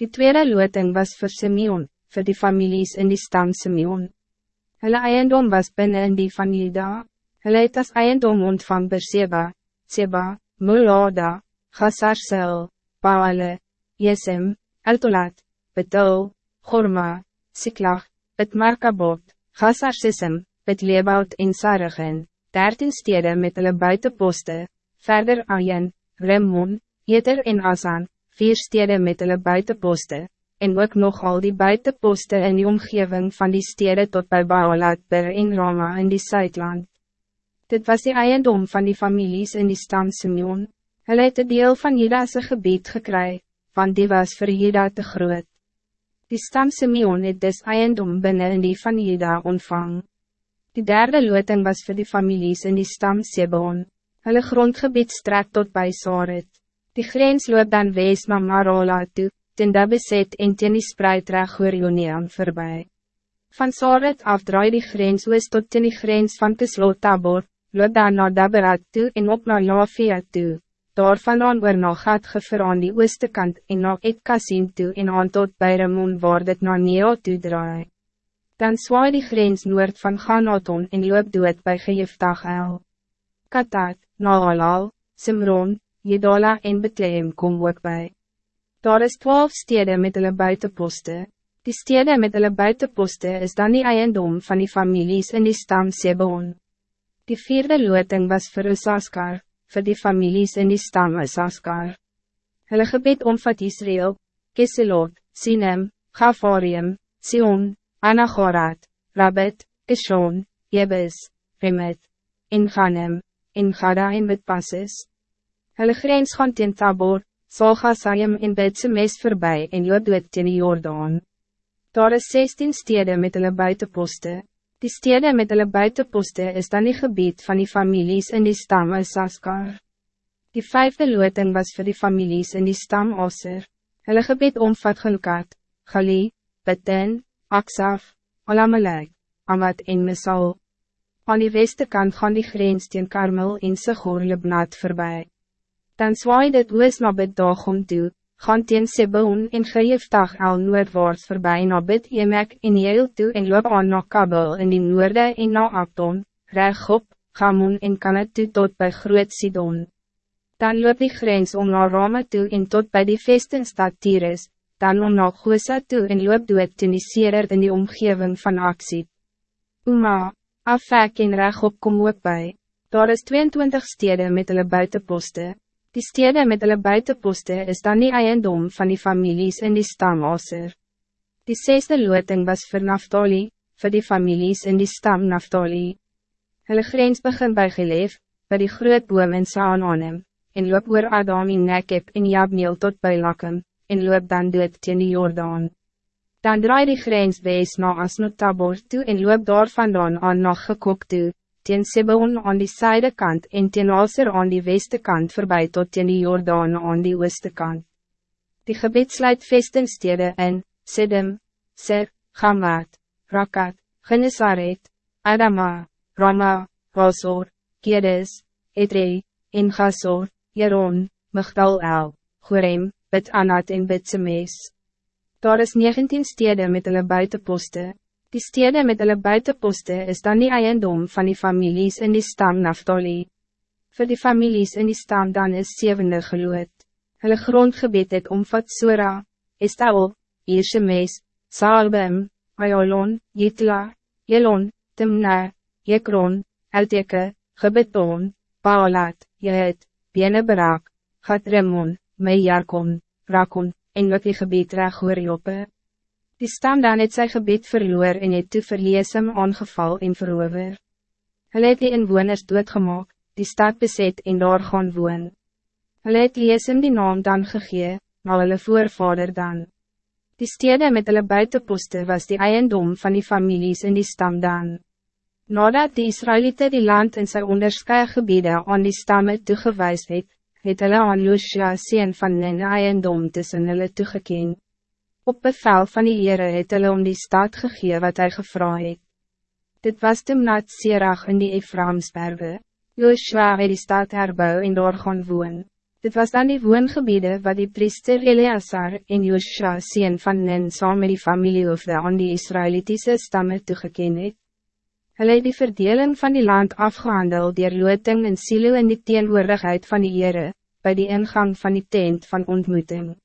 Die tweede loting was voor Simeon, voor die families in die stam Simeon. Hulle eiendom was binnen in die van Juda. Hulle het as eiendom ontvang Berseba, Seba, Mulada, Gazarsel, Paale, Jesem, Eltolat, Betul, Gorma, Siklag, Bet Markabot, Gazarsism, Bet Lebaut en Sarigen, dertien steden met hulle buitenposte, verder Ayen, Remon, Jeter en Asan, vier steden met hulle buitenposte, en ook nog al die buitenposte in die omgeving van die steden tot bij Baalat per en Rama in die Zuidland. Dit was die eiendom van die families in die stam Simeon. Hulle het een deel van Juda's gebied gekry, want die was voor Juda te groot. Die stam Simeon het dus eiendom binnen in die van Juda ontvang. Die derde loting was voor die families in die stam Sebon. Hulle grondgebied strek tot bij Saret. Die grens loop dan wees na Marola toe, ten Dabeset en ten die spruitreg oor Joneam voorbij. Van Saret af draai die grens oos tot ten die grens van Kislot Tabor, loop dan na Daberat toe en op na Lafia toe. Daarvandaan oor na Gatgever aan die ooste kant en na Etkasin toe en aan tot by Ramon waar dit na Neo toe draai. Dan zwaai die grens noord van Ganaton en loop dood by Gejiftag El. Katat, Naalal, Simron, Jedala en Betlehem kom ook bij. Daar is twaalf steden met hulle buitenposte. Die steden met hulle buitenposte is dan die eiendom van die families in die stam Sebon. Die vierde loting was voor Usaskar, voor die families in die stam Usaskar. Hulle gebied omvat Israël, Keselot, Sinem, Gafarium, Sion, Anagorat, Rabbit, Kishon, Jebus, Remet, en Ghanem, en Bidpasses. Hulle grens gaan teen Tabor, Salgasayim en Bidsemes voorbij en loop dood teen die Jordaan. Daar is 16 steden met hulle buitenposte. Die steden met hulle buitenposte is dan die gebied van die families in die stam Saskar. Die vijfde loting was voor die families in die stam Osser. Hulle gebied omvat Gilkat, Gali, Beten, Aksaf, Alamalek, Amat en Mesal. Aan die weste kant gaan die grens teen Karmel en Sigur Libnat voorbij dan zwaai dit oos na bid dagom toe, gaan teen Seboon en Gejeftag al noordwaarts voorbij na bid Emek en Jeel toe en loop aan na Kabel in die noorde en na Abdon, Regop, Gamon en Kanet toe tot bij Groot Sidon. Dan loop die grens om na Rama toe en tot bij die vestingstad Tyrus, dan om na Gosa toe en loop dood teen die Serer in die omgeving van Aksit. Uma, Afek en Regop kom ook bij. Daar is 22 steden met hulle buitenposte. Die steden met hulle buitenposte is dan die eiendom van die families in die stam Aser. Die zesde loting was voor Naftali, voor die families in die stam Naftali. Hulle grens begin bij Geleef, by die groot boom in Saanonim, en loop oor Adam in Nekeb en Jabneel tot bij Lakem, en loop dan dood teen die Jordaan. Dan draai die grens wees na Asnotabor toe en loop daar vandaan aan na Gekok toe, teen Sebon aan die zuidekant en teen Alser aan die weste kant voorbij tot teen die Jordaan aan die ooste kant. Die gebied sluit vestingstede in, Siddim, Ser, Gamat, Rakat, Genesaret, Adama, Rama, Rosor, Kedes, Etre, en Gasor, Jeron, Migdal El, Gorem, Bid Anat en Bidsemes. Daar is 19 steden met hulle buitenposte, Die steden met hulle buitenposte is dan die eiendom van die families in die stam Naftali. Voor die families in die stam dan is zevende geloot. Hulle grondgebied het omvat Sora, Estaol, Irshemes, Saalbem, Ayolon, Jitla, Jelon, Timna, Jekron, Elteke, Gebeton, Baalat, Jehet, Beneberak, Gatremon, Meijarkon, Rakon, en wat die gebied reg oor Joppe. Die stam dan het sy gebied verloor en het toe verleesem aangeval en verover. Hulle het die inwoners doodgemaak, die stad beset en daar gaan woon. Hulle het leesem die naam dan gegee, na hulle voorvader dan. Die steden met hulle buitenposte was die eiendom van die families in die stam dan. Nadat die Israëlieten die land in sy onderskeie gebiede aan die stamme toegewijs het, het hulle aan Joshua sien van een eiendom tussen hulle toegekend. Op bevel van die Heere het hulle om die stad gegee wat hij gevra het. Dit was Timnat Serach in die Ephraimsberwe. Joshua het die stad herbou en daar gaan woon. Dit was dan die woongebiede wat die priester Eleazar en Joshua sien van Nen saam met die familiehoofde aan die Israëlitische stammen toegeken het. Hulle het die verdeling van die land afgehandeld dier loting en silo in die teenwoordigheid van die Heere, by die ingang van die tent van ontmoeting.